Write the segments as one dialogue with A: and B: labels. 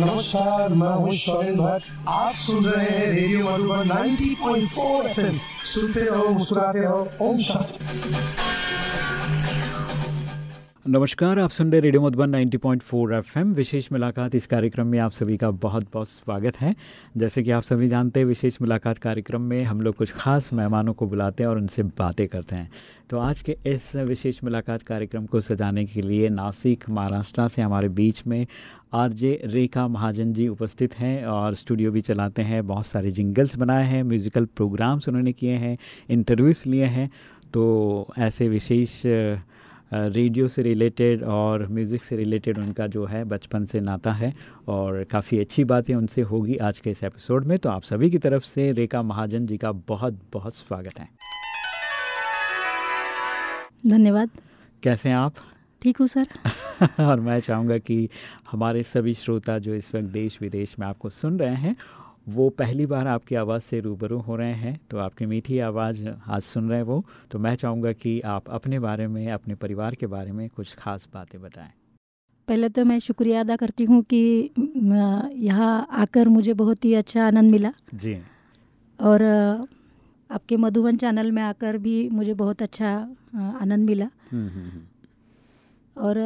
A: नमस्कार, मैं हूँ शौरिन भट्ट। आप सुन रहे हैं रेडियो मधुबन 90.4 एफएम। सुनते रहो, मुस्कुराते रहो। ओम शांति।
B: नमस्कार, आप सुन रहे रेडियो मधुबन नाइन्टी 90.4 एफएम। विशेष मुलाकात इस कार्यक्रम में आप सभी का बहुत बहुत स्वागत है। जैसे कि आप सभी जानते हैं, विशेष मुलाकात कार्यक्रम में हम लोग कुछ खास मेहमानों को बुलाते हैं और उनसे बातें करते हैं। तो आज के इस विशेष मुलाकात कार्यक्रम को सजाने के लिए नासिक महाराष्ट्र से हमारे बीच में आरजे रेखा महाजन जी उपस्थित हैं और स्टूडियो भी चलाते हैं। बहुत सारे जिंगल्स बनाए हैं, म्यूज़िकल प्रोग्राम्स उन्होंने किए हैं, इंटरव्यूज़ लिए हैं। तो ऐसे विशेष रेडियो से रिलेटेड और म्यूज़िक से रिलेटेड उनका जो है बचपन से नाता है और काफ़ी अच्छी बातें उनसे होगी आज के इस एपिसोड में। तो आप सभी की तरफ़ से रेखा महाजन जी का बहुत बहुत स्वागत है।
C: धन्यवाद।
B: कैसे हैं आप?
C: ठीक हूँ सर।
B: और मैं चाहूँगा कि हमारे सभी श्रोता जो इस वक्त देश विदेश में आपको सुन रहे हैं वो पहली बार आपकी आवाज़ से रूबरू हो रहे हैं तो आपकी मीठी आवाज़ आज सुन रहे हैं वो तो मैं चाहूँगा कि आप अपने बारे में अपने परिवार के बारे में कुछ खास बातें बताएँ।
C: पहले तो मैं शुक्रिया अदा करती हूँ कि यहाँ आकर मुझे बहुत ही अच्छा आनंद मिला।
B: जी।
C: और आपके मधुबन चैनल में आकर भी मुझे बहुत अच्छा आनंद मिला।
B: हम्म, हम्म, हम्म।
C: और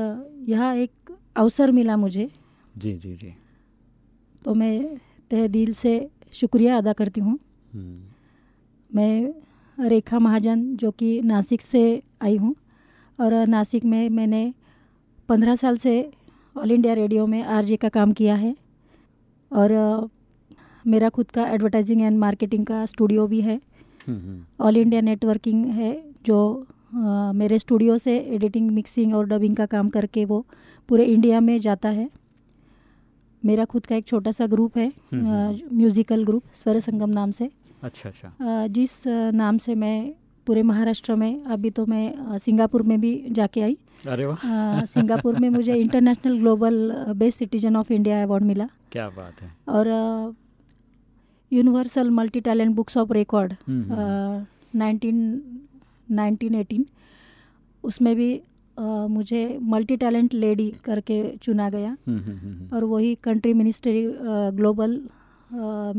C: यह एक अवसर मिला मुझे।
B: जी जी जी।
C: तो मैं तह दिल से शुक्रिया अदा करती हूँ। मैं रेखा महाजन जो कि नासिक से आई हूँ और नासिक में मैंने पंद्रह साल से ऑल इंडिया रेडियो में आरजे का काम किया है और मेरा खुद का एडवर्टाइजिंग एंड मार्केटिंग का स्टूडियो भी है। ऑल इंडिया नेटवर्किंग है जो आ, मेरे स्टूडियो से एडिटिंग मिक्सिंग और डबिंग का काम करके वो पूरे इंडिया में जाता है। मेरा खुद का एक छोटा सा ग्रुप है म्यूज़िकल ग्रुप स्वर संगम नाम से।
B: अच्छा अच्छा।
C: जिस नाम से मैं पूरे महाराष्ट्र में अभी तो मैं सिंगापुर में भी जाके आई।
B: अरे वाह।
C: सिंगापुर में मुझे international global best citizen of India award मिला।
B: क्या बात है।
C: और universal multi talent books of record nineteen nineteen eighteen उसमें भी Uh, मुझे मल्टी टैलेंट लेडी करके चुना गया।
B: हम्म, हम्म, हम्म,
C: और वही country ministry global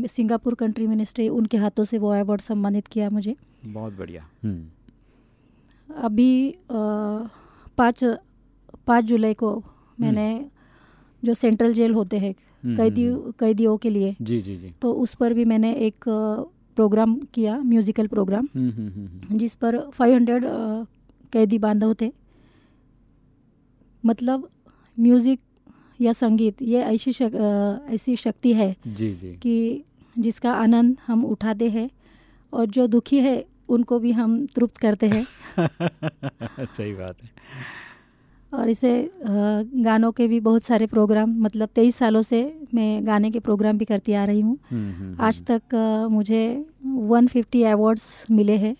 C: Singapore country ministry उनके हाथों से वो अवार्ड सम्मानित किया मुझे।
B: बहुत बढ़िया।
C: अभी पाँच पाँच जुलाई को मैंने जो सेंट्रल जेल होते हैं कैदी कैदियों के लिए
B: जी जी जी।
C: तो उस पर भी मैंने एक प्रोग्राम किया म्यूजिकल प्रोग्राम जिस पर 500 कैदी बांधव थे। मतलब म्यूज़िक या संगीत ये ऐसी शक, ऐसी शक्ति है
B: जी जी।
C: कि जिसका आनंद हम उठाते हैं और जो दुखी है उनको भी हम तृप्त करते हैं।
B: सही बात है।
C: और इसे गानों के भी बहुत सारे प्रोग्राम मतलब तेईस सालों से मैं गाने के प्रोग्राम भी करती आ रही हूँ। आज तक मुझे 150 अवार्ड्स मिले हैं।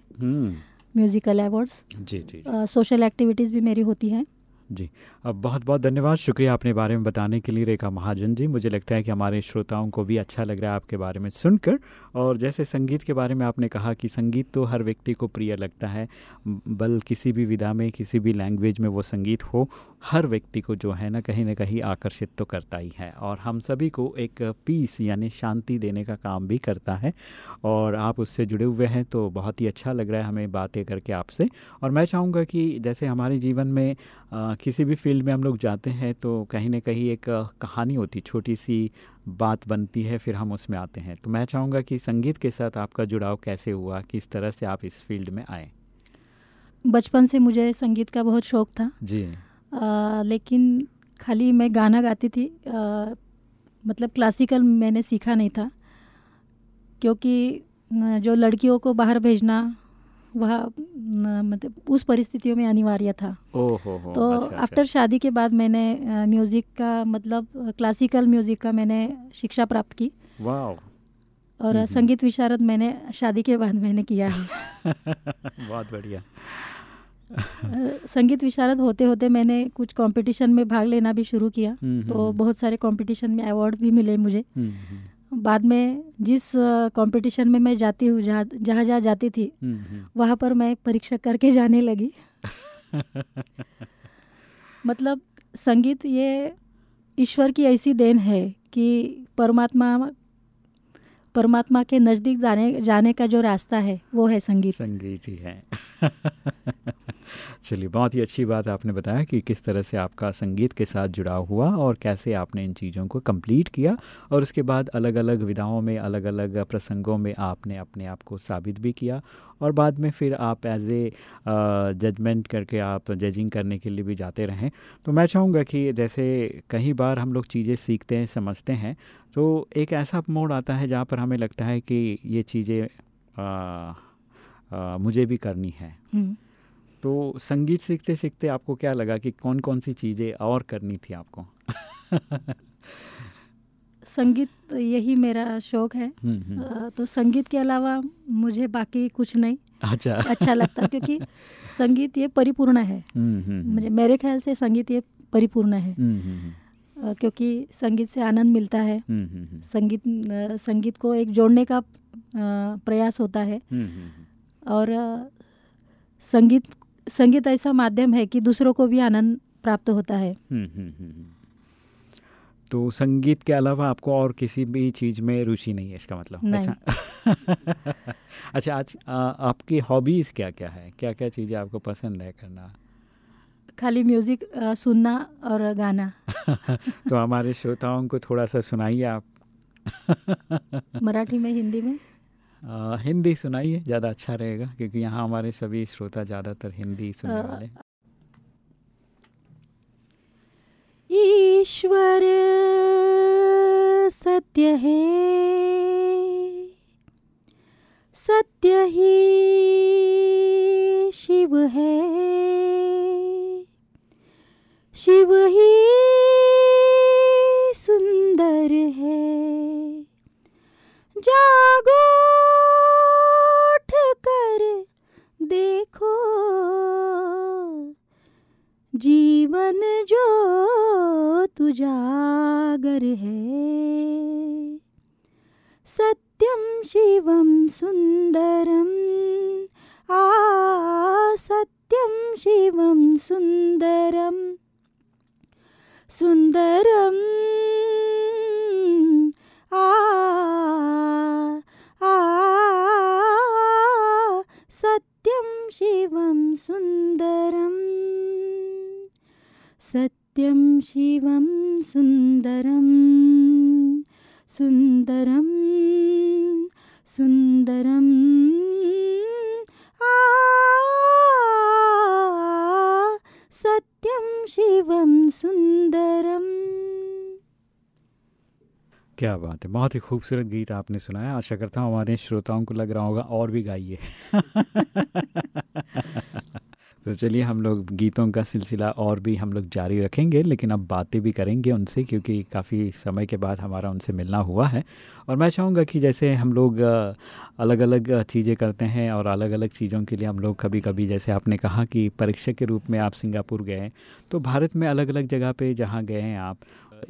C: म्यूज़िकल अवार्ड्स
B: जी जी
C: सोशल एक्टिविटीज़ भी मेरी होती हैं।
B: जी। बहुत बहुत धन्यवाद। शुक्रिया अपने बारे में बताने के लिए, रेखा महाजन जी। मुझे लगता है कि हमारे श्रोताओं को भी अच्छा लग रहा है आपके बारे में सुनकर। और जैसे संगीत के बारे में आपने कहा कि संगीत तो हर व्यक्ति को प्रिय लगता है, बल किसी भी विधा में, किसी भी लैंग्वेज में वो संगीत हो, हर व्यक्ति को जो है ना, कहीं ना कहीं आकर्षित तो करता ही है। और हम सभी को एक पीस यानी शांति देने का काम भी करता है। और आप उससे जुड़े हुए हैं तो बहुत ही अच्छा लग रहा है हमें बातें करके आपसे। और मैं चाहूँगा कि जैसे हमारे जीवन में किसी भी फ़ील्ड में हम लोग जाते हैं तो कहीं ना कहीं एक कहानी होती छोटी सी बात बनती है फिर हम उसमें आते हैं। तो मैं चाहूँगा कि संगीत के साथ आपका जुड़ाव कैसे हुआ किस तरह से आप इस फ़ील्ड में आए?
C: बचपन से मुझे संगीत का बहुत शौक था।
B: जी।
C: आ, लेकिन खाली मैं गाना गाती थी आ, मतलब क्लासिकल मैंने सीखा नहीं था क्योंकि जो लड़कियों को बाहर भेजना वह मतलब उस परिस्थितियों में अनिवार्य था।
B: ओ हो हो,
C: तो
B: अच्छा,
C: आफ्टर
B: अच्छा।
C: शादी के बाद मैंने म्यूज़िक का मतलब क्लासिकल म्यूज़िक का मैंने शिक्षा प्राप्त की।
B: वाह
C: और संगीत विशारद मैंने शादी के बाद मैंने किया है।
B: बहुत बढ़िया।
C: संगीत विशारद होते होते मैंने कुछ कंपटीशन में भाग लेना भी शुरू किया। तो बहुत सारे कंपटीशन में अवार्ड भी मिले मुझे। बाद में जिस कंपटीशन में मैं जाती हूँ जहाँ जहाँ जहाँ जाती थी वहाँ पर मैं परीक्षा करके जाने लगी। मतलब संगीत ये ईश्वर की ऐसी देन है कि परमात्मा परमात्मा के नज़दीक जाने जाने का जो रास्ता है, वो है संगीत।
B: संगीत ही है। चलिए, बहुत ही अच्छी बात आपने बताया कि किस तरह से आपका संगीत के साथ जुड़ाव हुआ और कैसे आपने इन चीज़ों को कंप्लीट किया और उसके बाद अलग अलग विधाओं में अलग अलग प्रसंगों में आपने अपने आप को साबित भी किया और बाद में फिर आप एज ए जजमेंट करके आप जजिंग करने के लिए भी जाते रहें। तो मैं चाहूँगा कि जैसे कई बार हम लोग चीज़ें सीखते हैं, समझते हैं तो एक ऐसा मोड़ आता है जहाँ पर हमें लगता है कि ये चीज़ें मुझे भी करनी है। हम्म। तो संगीत सीखते सीखते आपको क्या लगा कि कौन कौन सी चीज़ें और करनी थी आपको?
C: संगीत यही मेरा शौक है। हम्म, हम्म। तो संगीत के अलावा मुझे बाकी कुछ नहीं।
B: अच्छा।
C: अच्छा लगता क्योंकि संगीत ये परिपूर्ण है। मुझे मेरे ख्याल से संगीत ये परिपूर्ण है। क्योंकि संगीत से आनंद मिलता है। संगीत संगीत को एक जोड़ने का प्रयास होता है। और संगीत संगीत ऐसा माध्यम है कि दूसरों को भी आनंद प्राप्त होता है। हम्म, हम्म, हम्म,
B: तो संगीत के अलावा आपको और किसी भी चीज़ में रुचि नहीं है इसका मतलब?
C: ऐसा?
B: अच्छा आज आ, आपकी हॉबीज़ क्या क्या है? क्या क्या चीज़ें आपको पसंद है करना?
C: खाली म्यूज़िक सुनना और गाना।
B: तो हमारे श्रोताओं को थोड़ा सा सुनाइए आप।
C: मराठी में हिंदी में?
B: आ, हिंदी सुनाइए ज़्यादा अच्छा रहेगा क्योंकि यहाँ हमारे सभी श्रोता ज़्यादातर हिंदी सुनने वाले
C: ईश्वर सत्य है सत्य ही शिव है। शिव ही सुंदर है। जागो कर देखो। जीवन जो तुजागर है। सत्यम शिवम सुंदरम, आ सत्यम शिवम सुंदरम। सुंदरम आ सत्यं शिवं सुन्दरम्। सत्यं शिवं सुन्दरम्। सुन्दरं सुन्दरम् सत्यं सुंदरम
B: क्या बात है बहुत ही खूबसूरत गीत आपने सुनाया। आशा करता हूँ हमारे श्रोताओं को लग रहा होगा और भी गाइए। तो चलिए हम लोग गीतों का सिलसिला और भी हम लोग जारी रखेंगे, लेकिन अब बातें भी करेंगे उनसे, क्योंकि काफ़ी समय के बाद हमारा उनसे मिलना हुआ है। और मैं चाहूँगा कि जैसे हम लोग अलग अलग चीज़ें करते हैं और अलग अलग चीज़ों के लिए हम लोग कभी कभी जैसे आपने कहा कि परीक्षक के रूप में आप सिंगापुर गए तो भारत में अलग अलग जगह पर जहाँ गए हैं आप,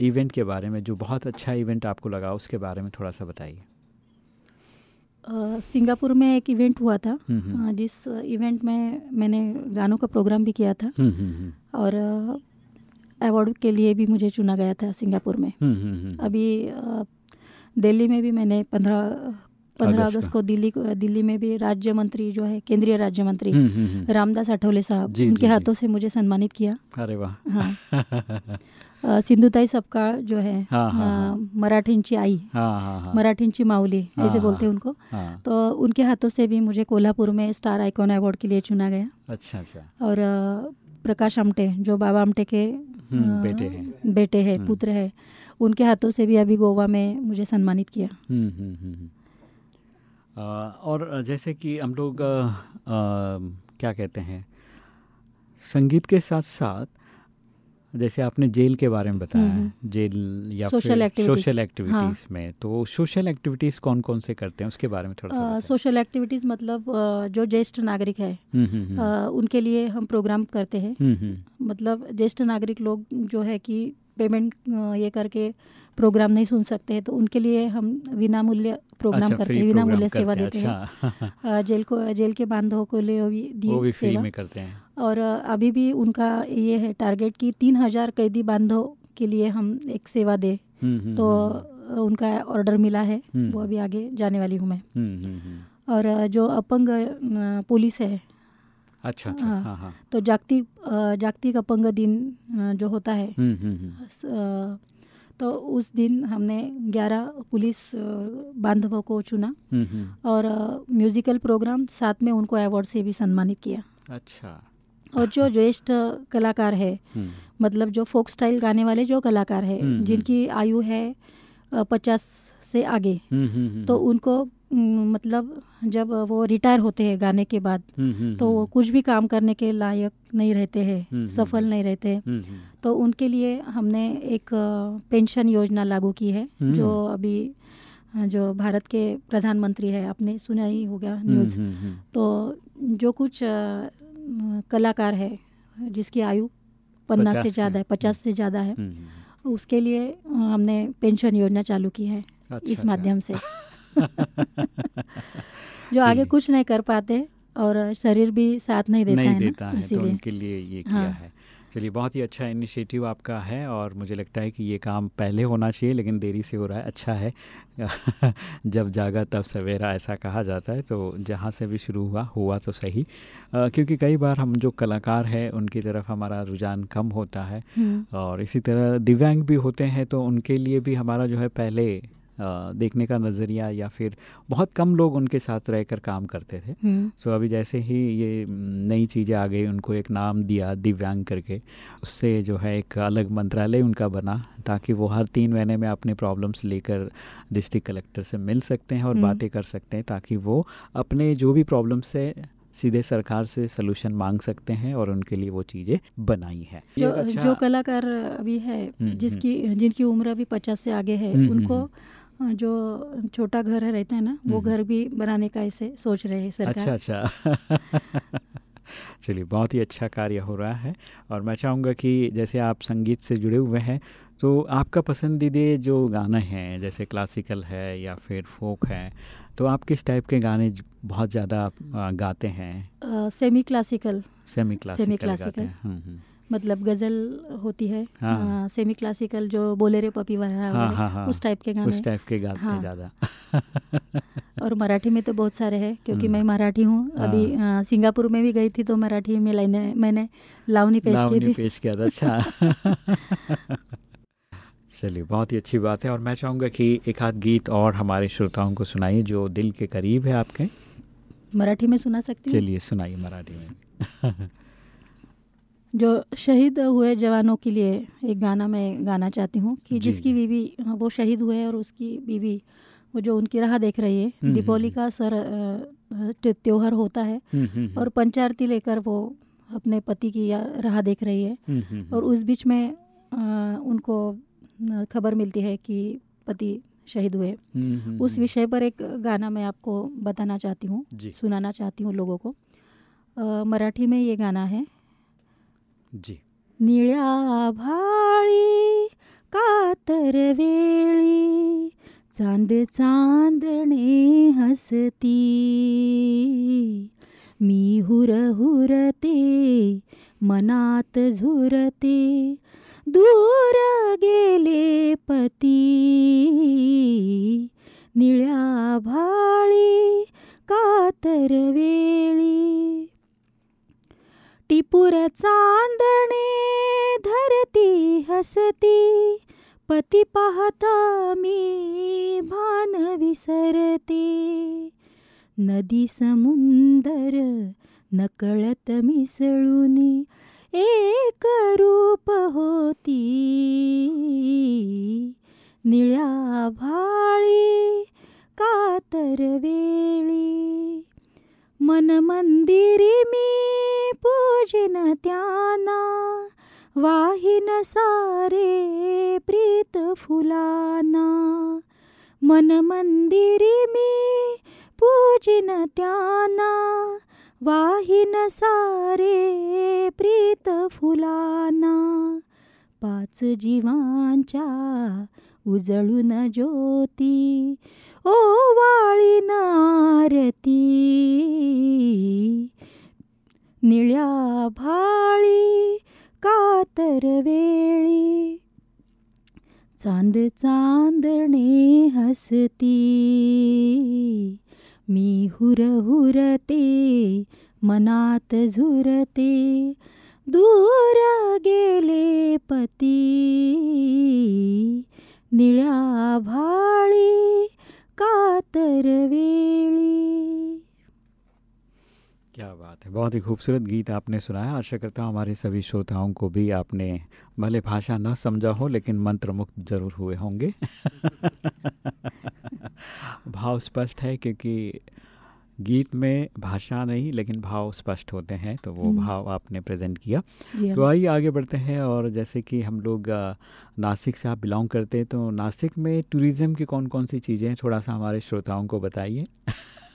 B: इवेंट के बारे में, जो बहुत अच्छा इवेंट आपको लगा, उसके बारे में थोड़ा सा बताइए।
C: सिंगापुर में एक इवेंट हुआ था हम्म, हम्म। जिस इवेंट में मैंने गानों का प्रोग्राम भी किया था। हम्म, और अवार्ड के लिए भी मुझे चुना गया था सिंगापुर में। अभी दिल्ली में भी मैंने पंद्रह पंद्रह अगस्त को। दिल्ली दिल्ली में भी राज्य मंत्री जो है केंद्रीय राज्य मंत्री रामदास अठौले साहब उनके हाथों से मुझे सम्मानित किया।
B: अरे वाह।
C: हाँ। सिंधुताई सबका जो है हाँ, हाँ, हाँ. मराठींची आई मराठींची माऊली ऐसे बोलते हैं उनको। तो उनके हाथों से भी मुझे कोल्हापुर में स्टार आइकॉन अवार्ड के लिए चुना गया।
B: अच्छा अच्छा.
C: और प्रकाश आमटे जो बाबा आमटे के हम्म, बेटे हैं। बेटे हैं हम्म। पुत्र है उनके हाथों से भी अभी गोवा में मुझे सम्मानित किया।
B: हम्म, और जैसे कि हम लोग क्या कहते हैं संगीत के साथ साथ जैसे आपने जेल के बारे में बताया हम्म, हम्म। जेल या सोशल एक्टिविटीज़ सोशल एक्टिविटीज़ में। तो सोशल एक्टिविटीज़ कौन कौन से करते हैं? उसके बारे में थोड़ा सा
C: सोशल एक्टिविटीज़ मतलब जो ज्येष्ठ नागरिक है आ, उनके लिए हम प्रोग्राम करते हैं। मतलब ज्येष्ठ नागरिक लोग जो है कि पेमेंट ये करके प्रोग्राम नहीं सुन सकते हैं तो उनके लिए हम विना मूल्य प्रोग्राम
B: अच्छा,
C: करते हैं
B: प्रोग्राम
C: मूल्य सेवा देते हैं।
B: अच्छा।
C: अ, जेल को जेल के बांधों को लिए भी
B: वो
C: दिए
B: भी फ्री
C: सेवा।
B: में करते हैं।
C: और अभी भी उनका ये है टारगेट कि तीन हज़ार कैदी बांधों के लिए हम एक सेवा दें।
B: हम्म, हम्म,
C: तो
B: हम्म,
C: उनका ऑर्डर मिला है। वो अभी आगे जाने वाली हूँ मैं। और जो अपंग पुलिस है
B: अच्छा अच्छा।
C: हाँ।
B: हाँ हाँ।
C: तो जागतिक अ, जागतिक अपंग दिन जो होता है।
B: हम्म, हम्म, हम्म।
C: तो उस दिन हमने 11 पुलिस बांधवों को चुना। और म्यूजिकल प्रोग्राम साथ में उनको अवार्ड से भी सम्मानित किया।
B: अच्छा।
C: और जो ज्येष्ठ कलाकार है मतलब जो फोक स्टाइल गाने वाले जो कलाकार है जिनकी आयु है पचास से आगे तो उनको मतलब जब वो रिटायर होते हैं गाने के बाद
B: हम्म, हम्म,
C: तो वो
B: हम्म,
C: कुछ भी काम करने के लायक नहीं रहते हैं सफल नहीं रहते हैं। तो उनके लिए हमने एक पेंशन योजना लागू की है। जो अभी जो भारत के प्रधानमंत्री है आपने सुना ही होगा न्यूज़ तो जो कुछ कलाकार है जिसकी आयु पन्ना से ज़्यादा है पचास से ज़्यादा है। उसके लिए हमने पेंशन योजना चालू की है
B: अच्छा,
C: इस
B: अच्छा।
C: माध्यम से जो आगे कुछ नहीं कर पाते और शरीर भी साथ नहीं देता
B: नहीं
C: है
B: देता है तो उनके लिए ये हाँ। किया
C: हाँ।
B: चलिए बहुत ही अच्छा इनिशिएटिव आपका है और मुझे लगता है कि ये काम पहले होना चाहिए लेकिन देरी से हो रहा है अच्छा है। जब जागा तब सवेरा ऐसा कहा जाता है तो जहाँ से भी शुरू हुआ हुआ तो सही। अ, क्योंकि कई बार हम जो कलाकार हैं उनकी तरफ़ हमारा रुझान कम होता है
C: हम्म,
B: और इसी तरह दिव्यांग भी होते हैं तो उनके लिए भी हमारा जो है पहले देखने का नज़रिया या फिर बहुत कम लोग उनके साथ रहकर काम करते थे।
C: हम्म,
B: सो अभी जैसे ही ये नई चीज़ें आ गई उनको एक नाम दिया दिव्यांग करके उससे जो है एक अलग मंत्रालय उनका बना ताकि वो हर तीन महीने में अपने प्रॉब्लम्स लेकर डिस्ट्रिक्ट कलेक्टर से मिल सकते हैं और
C: हम्म।
B: बातें कर सकते हैं ताकि वो अपने जो भी प्रॉब्लम्स है सीधे सरकार से सोल्यूशन मांग सकते हैं और उनके लिए वो चीज़ें बनाई हैं।
C: जो
B: अच्छा-
C: जो कलाकार अभी है
B: हम्म,
C: जिसकी जिनकी उम्र अभी पचास से आगे है उनको जो छोटा घर है रहता है ना वो। घर भी बनाने का ऐसे सोच रहे हैं सरकार।
B: अच्छा अच्छा। चलिए बहुत ही अच्छा कार्य हो रहा है और मैं चाहूँगा कि जैसे आप संगीत से जुड़े हुए हैं तो आपका पसंदीदे जो गाना है जैसे क्लासिकल है या फिर फोक है तो आप किस टाइप के गाने बहुत ज़्यादा गाते हैं?
C: आ, सेमी क्लासिकल
B: सेमी क्लासिकल गाते
C: Semi-classical।
B: हैं।
C: मतलब गज़ल होती है
B: हाँ।
C: आ, सेमी क्लासिकल जो बोले रे पपी वगैरह
B: हाँ हाँ हाँ।
C: उस टाइप के गाने।
B: उस टाइप के गाते हाँ। ज़्यादा।
C: और मराठी में तो बहुत सारे हैं क्योंकि
B: हम्म।
C: मैं मराठी हूँ। अभी अ, सिंगापुर में भी गई थी तो मराठी में लाइने मैंने लावनी पेश लावनी
B: की
C: थी।
B: पेश किया था अच्छा। चलिए बहुत ही अच्छी बात है और मैं चाहूँगा कि एक आध गीत और हमारे श्रोताओं को सुनाइए जो दिल के करीब है आपके।
C: मराठी में सुना सकती हूँ?
B: चलिए सुनाइए मराठी में।
C: जो शहीद हुए जवानों के लिए एक गाना मैं गाना चाहती हूँ कि जिसकी बीवी हाँ, वो शहीद हुए और उसकी बीवी वो जो उनकी राह देख रही है
B: हम्म,
C: दीपावली
B: हम्म,
C: का सर अ, त्योहार होता है
B: हम्म, हम्म,
C: और पंचारती लेकर वो अपने पति की राह देख रही है।
B: हम्म, हम्म,
C: और उस बीच में उनको खबर मिलती है कि पति शहीद हुए।
B: हम्म, हम्म,
C: उस
B: हम्म,
C: विषय पर एक गाना मैं आपको बताना चाहती हूँ सुनाना चाहती हूँ लोगों को। मराठी में ये गाना है
B: जी।
C: निळ्या आभाळी कातर वेळी चांद चांदणे हसती. मी हुर हुरते मनात झुरते दूर गेले पती. निळ्या भाळी कातर वेळी टिपूर चांदणे धरती हसती पती पाहता मी भान विसरते. नदी समुंदर नकळत मिसळूनी एक रूप होती. निळ्या भाळी कातर वेळी मन मंदिरी मी पूजन त्याना वाहिन सारे प्रीत फुलाना। मन मंदिरी मी पूजन वाहिन सारे प्रीत फुलाना। पाच जीवांच्या उजळून ज्योती ओ वाळी नारती. निळ्या भाळी कातर वेळी. चांद चांदणे हसती. मी हुर हुरते मनात झुरते. दूर गेले पती. निळ्या भाळी
B: क्या बात है, बहुत ही खूबसूरत गीत आपने सुनाया। आशा करता हूँ हमारे सभी श्रोताओं को भी आपने भले भाषा न समझा हो, लेकिन मंत्र मुक्त ज़रूर हुए होंगे। भाव स्पष्ट है, क्योंकि गीत में भाषा नहीं लेकिन भाव स्पष्ट होते हैं तो वो
C: हम्म।
B: भाव आपने प्रेजेंट किया। तो
C: हाँ।
B: आइए आगे बढ़ते हैं और जैसे कि हम लोग नासिक से आप बिलोंग करते हैं तो नासिक में टूरिज़्म की कौन कौन सी चीज़ें हैं थोड़ा सा हमारे श्रोताओं को बताइए।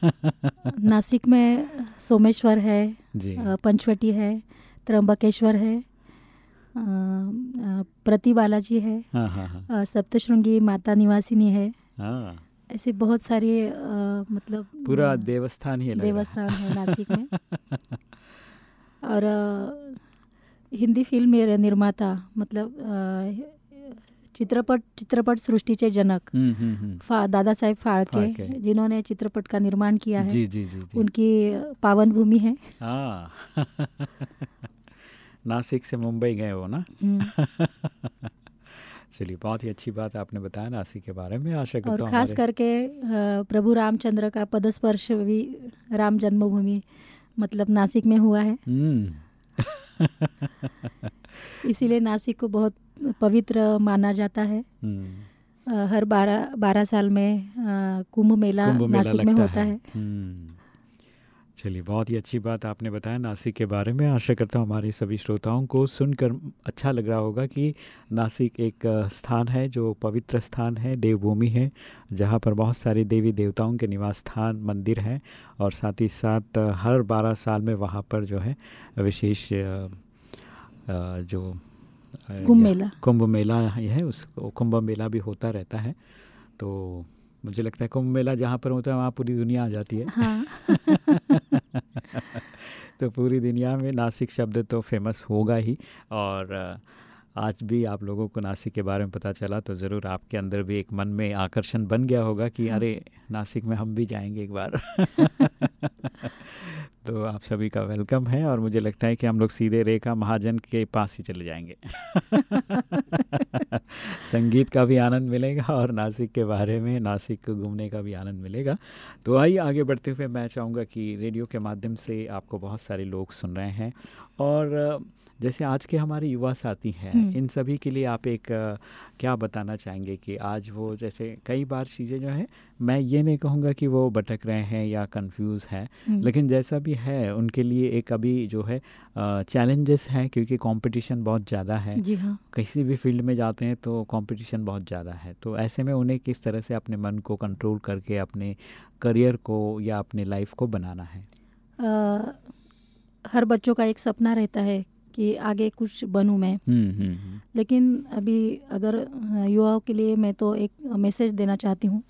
C: नासिक में सोमेश्वर है
B: जी।
C: पंचवटी है त्र्यंबकेश्वर है प्रति बालाजी है
B: हाँ हाँ
C: सप्तशृंगी माता निवासिनी है।
B: हाँ।
C: ऐसे बहुत सारे अ, मतलब
B: पूरा देवस्थान ही है।
C: देवस्थान है नासिक में और अ, हिंदी फ़िल्म निर्माता मतलब चित्रपट चित्रपट सृष्टीचे जनक
B: हम्म, हम्म, हम्म।
C: फा दादासाहेब फाळके
B: फाळके।
C: जिन्होंने चित्रपट का निर्माण किया है
B: जी जी जी जी
C: उनकी पावन भूमि है
B: हाँ नासिक से मुंबई गए हो ना। चलिए बहुत ही अच्छी बात आपने बताया नासिक के बारे में। आशा
C: और
B: करता हूँ
C: खास करके प्रभु रामचंद्र का पदस्पर्श भी राम जन्मभूमि मतलब नासिक में हुआ है।
B: हम्म।
C: इसीलिए नासिक को बहुत पवित्र माना जाता है।
B: हम्म,
C: हर बारह बारह साल में कुंभ मेला
B: मेला
C: नासिक में होता है।
B: हम्म। चलिए बहुत ही अच्छी बात आपने बताया नासिक के बारे में। आशा करता हूँ हमारे सभी श्रोताओं को सुनकर अच्छा लग रहा होगा कि नासिक एक स्थान है जो पवित्र स्थान है देवभूमि है जहाँ पर बहुत सारे देवी देवताओं के निवास स्थान मंदिर हैं और साथ ही साथ हर बारह साल में वहाँ पर जो है विशेष जो
C: कुंभ मेला।
B: कुंभ मेला है उस कुंभ मेला भी होता रहता है। तो मुझे लगता है कुंभ मेला जहाँ पर होता है वहाँ पूरी दुनिया आ जाती है।
C: हाँ।
B: तो पूरी दुनिया में नासिक शब्द तो फ़ेमस होगा ही। और आज भी आप लोगों को नासिक के बारे में पता चला तो ज़रूर आपके अंदर भी एक मन में आकर्षण बन गया होगा कि
C: हाँ।
B: अरे नासिक में हम भी जाएँगे एक बार। तो आप सभी का वेलकम है और मुझे लगता है कि हम लोग सीधे रेखा महाजन के पास ही चले जाएँगे। संगीत का भी आनंद मिलेगा और नासिक के बारे में, नासिक घूमने का भी आनंद मिलेगा। तो आइए आगे बढ़ते हुए मैं चाहूँगा कि रेडियो के माध्यम से आपको बहुत सारे लोग सुन रहे हैं और जैसे आज के हमारे युवा साथी हैं
C: हम्म।
B: इन सभी के लिए आप एक क्या बताना चाहेंगे कि आज वो जैसे कई बार चीज़ें जो हैं मैं ये नहीं कहूँगा कि वो भटक रहे हैं या कंफ्यूज हैं
C: हम्म,
B: लेकिन जैसा भी है उनके लिए एक अभी जो है चैलेंजेस हैं क्योंकि कंपटीशन बहुत ज़्यादा है।
C: जी हाँ।
B: किसी भी फ़ील्ड में जाते हैं तो कंपटीशन बहुत ज़्यादा है। तो ऐसे में उन्हें किस तरह से अपने मन को कंट्रोल करके अपने करियर को या अपने लाइफ को बनाना है?
C: अ, हर बच्चों का एक सपना रहता है कि आगे कुछ बनूं मैं।
B: हम्म हम्म हम्म,
C: लेकिन अभी अगर युवाओं के लिए मैं तो एक मैसेज देना चाहती हूँ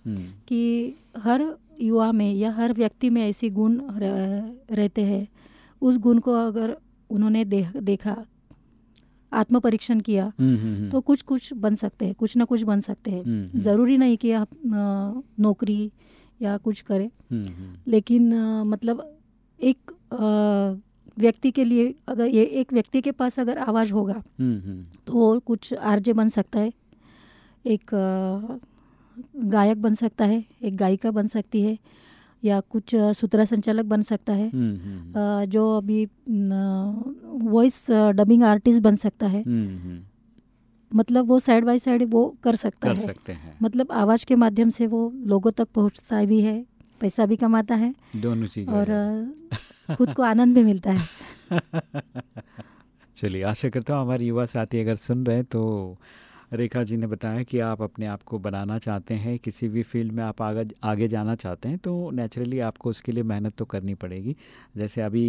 C: कि हर युवा में या हर व्यक्ति में ऐसी गुण रहते हैं। उस गुण को अगर उन्होंने दे, देखा आत्म परीक्षण किया तो कुछ कुछ बन सकते हैं कुछ ना कुछ बन सकते हैं। ज़रूरी नहीं कि आप नौकरी या कुछ करें। लेकिन मतलब एक व्यक्ति के लिए अगर ये एक व्यक्ति के पास अगर आवाज़ होगा
B: हम्म, हम्म,
C: तो कुछ आरजे बन सकता है। एक गायक बन सकता है एक गायिका बन सकती है या कुछ सूत्रा संचालक बन सकता है।
B: हम्म,
C: जो अभी वॉइस डबिंग आर्टिस्ट बन सकता है। मतलब वो साइड बाय साइड वो कर सकता
B: कर
C: है।
B: सकते हैं।
C: मतलब आवाज़ के माध्यम से वो लोगों तक पहुँचता भी है पैसा भी कमाता है।
B: दोनों चीज़ें
C: और खुद को आनंद भी मिलता है।
B: चलिए, आशा करता हूँ हमारे युवा साथी अगर सुन रहे हैं तो रेखा जी ने बताया कि आप अपने आप को बनाना चाहते हैं किसी भी फ़ील्ड में आप आगे आगे जाना चाहते हैं तो नेचुरली आपको उसके लिए मेहनत तो करनी पड़ेगी। जैसे अभी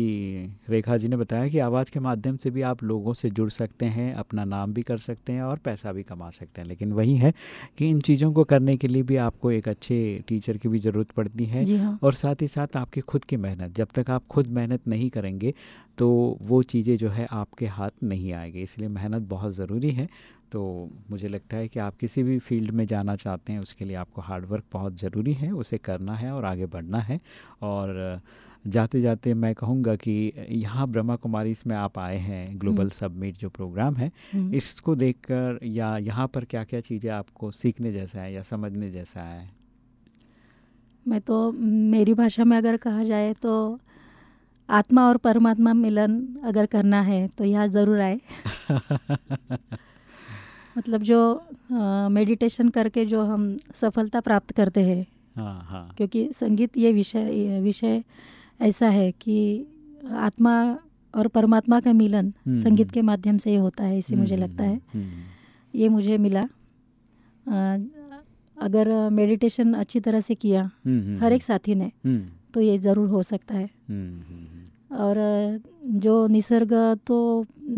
B: रेखा जी ने बताया कि आवाज़ के माध्यम से भी आप लोगों से जुड़ सकते हैं अपना नाम भी कर सकते हैं और पैसा भी कमा सकते हैं। लेकिन वही है कि इन चीज़ों को करने के लिए भी आपको एक अच्छे टीचर की भी ज़रूरत पड़ती है
C: हाँ।
B: और साथ ही साथ आपकी खुद की मेहनत जब तक आप खुद मेहनत नहीं करेंगे तो वो चीज़ें जो है आपके हाथ नहीं आएगी। इसलिए मेहनत बहुत ज़रूरी है तो मुझे लगता है कि आप किसी भी फ़ील्ड में जाना चाहते हैं उसके लिए आपको हार्डवर्क बहुत ज़रूरी है उसे करना है और आगे बढ़ना है। और जाते जाते मैं कहूँगा कि यहाँ ब्रह्मा कुमारी इसमें आप आए हैं ग्लोबल सबमिट जो प्रोग्राम है इसको देखकर या यहाँ पर क्या क्या चीज़ें आपको सीखने जैसा है या समझने जैसा है?
C: मैं तो मेरी भाषा में अगर कहा जाए तो आत्मा और परमात्मा मिलन अगर करना है तो यहाँ ज़रूर आए। मतलब जो मेडिटेशन करके जो हम सफलता प्राप्त करते हैं।
B: हाँ हाँ।
C: क्योंकि संगीत ये विषय विषय ऐसा है कि आत्मा और परमात्मा का मिलन
B: हम्म,
C: संगीत
B: हम्म।
C: के माध्यम से ही होता है इसी मुझे
B: हम्म,
C: लगता है। ये मुझे मिला। अ, अगर मेडिटेशन अच्छी तरह से किया हर एक साथी ने तो ये ज़रूर हो सकता है। और जो निसर्ग तो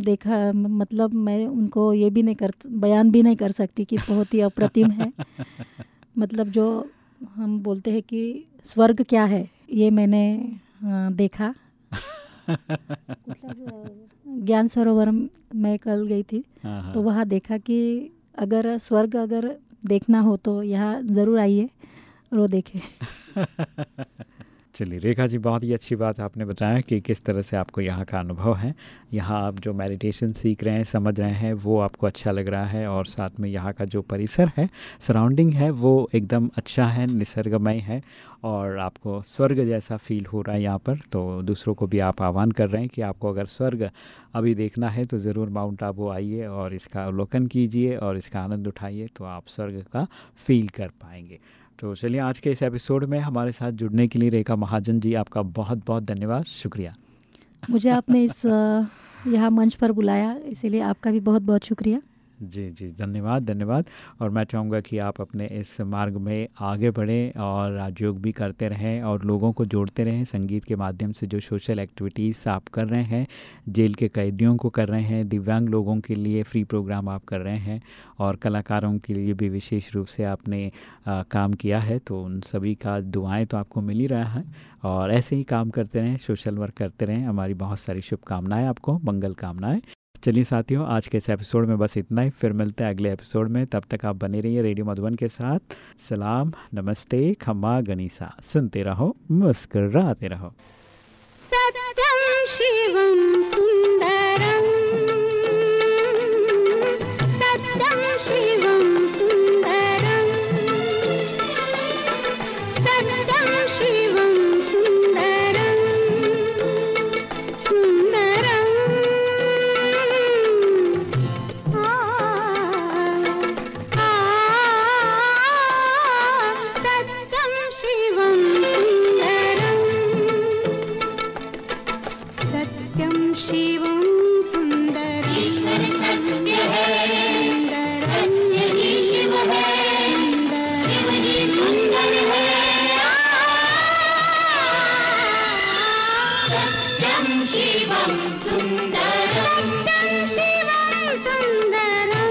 C: देखा मतलब मैं उनको ये भी नहीं कर बयान भी नहीं कर सकती कि बहुत ही अप्रतिम है। मतलब जो हम बोलते हैं कि स्वर्ग क्या है ये मैंने देखा। ज्ञान सरोवर में कल गई थी
B: हाँ, हाँ।
C: तो वहाँ देखा कि अगर स्वर्ग अगर देखना हो तो यहाँ ज़रूर आइए और वो देखें।
B: चलिए, रेखा जी, बहुत ही अच्छी बात आपने बताया कि किस तरह से आपको यहाँ का अनुभव है। यहाँ आप जो मेडिटेशन सीख रहे हैं, समझ रहे हैं, वो आपको अच्छा लग रहा है और साथ में यहाँ का जो परिसर है सराउंडिंग है, वो एकदम अच्छा है, निसर्गमय है और आपको स्वर्ग जैसा फील हो रहा है यहाँ पर। तो दूसरों को भी आप आह्वान कर रहे हैं कि आपको अगर स्वर्ग अभी देखना है तो ज़रूर माउंट आबू आइए और इसका अवलोकन कीजिए और इसका आनंद उठाइए तो आप स्वर्ग का फील कर पाएँगे। तो चलिए आज के इस एपिसोड में हमारे साथ जुड़ने के लिए रेखा महाजन जी, आपका बहुत बहुत धन्यवाद, शुक्रिया।
C: मुझे आपने इस यहाँ मंच पर बुलाया, इसीलिए आपका भी बहुत बहुत शुक्रिया।
B: जी जी धन्यवाद धन्यवाद। और मैं चाहूँगा कि आप अपने इस मार्ग में आगे बढ़ें और राजयोग भी करते रहें और लोगों को जोड़ते रहें। संगीत के माध्यम से जो सोशल एक्टिविटीज़ आप कर रहे हैं जेल के कैदियों को कर रहे हैं दिव्यांग लोगों के लिए फ्री प्रोग्राम आप कर रहे हैं और कलाकारों के लिए भी विशेष रूप से आपने आ, काम किया है तो उन सभी का दुआएँ तो आपको मिल ही रहा है। और ऐसे ही काम करते रहें सोशल वर्क करते रहें। हमारी बहुत सारी शुभकामनाएँ आपको मंगल कामनाएँ। चलिए साथियों, आज के इस एपिसोड में बस इतना ही। फिर मिलते हैं अगले एपिसोड में। तब तक आप बने रहिए रेडियो मधुबन के साथ। सलाम, नमस्ते, खम्मा, गनीसा। सुनते रहो, मुस्कराते रहो।
D: सत्यं शिवं शिवं सुन्दरं। शिवं सुन्दरम्।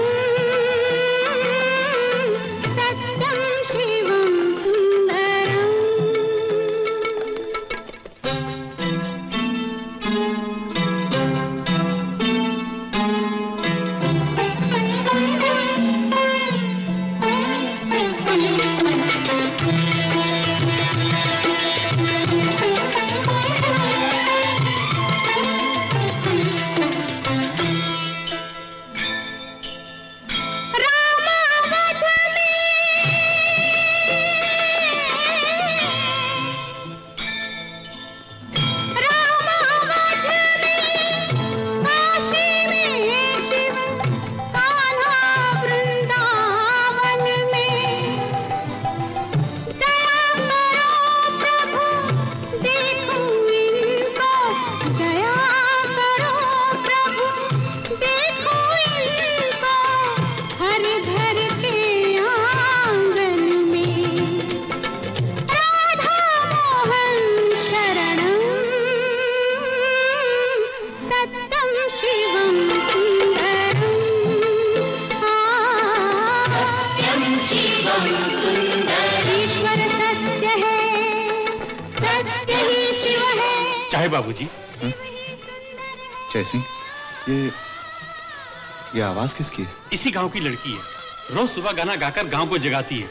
E: आवाज़ किसकी? है
F: इसी गाँव की लड़की है। रोज सुबह गाना गाकर गाँव को जगाती है।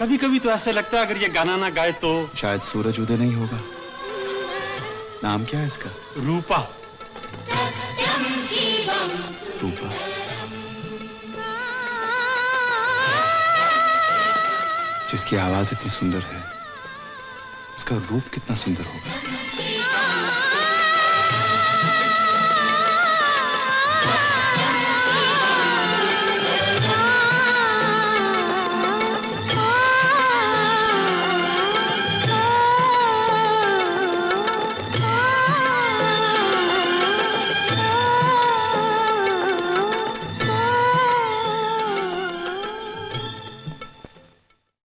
F: कभी कभी तो ऐसा लगता है अगर ये गाना ना गाए तो
E: शायद सूरज उदय नहीं होगा। नाम क्या है इसका?
F: रूपा।
E: रूपा। जिसकी आवाज़ इतनी सुंदर है उसका रूप कितना सुंदर होगा।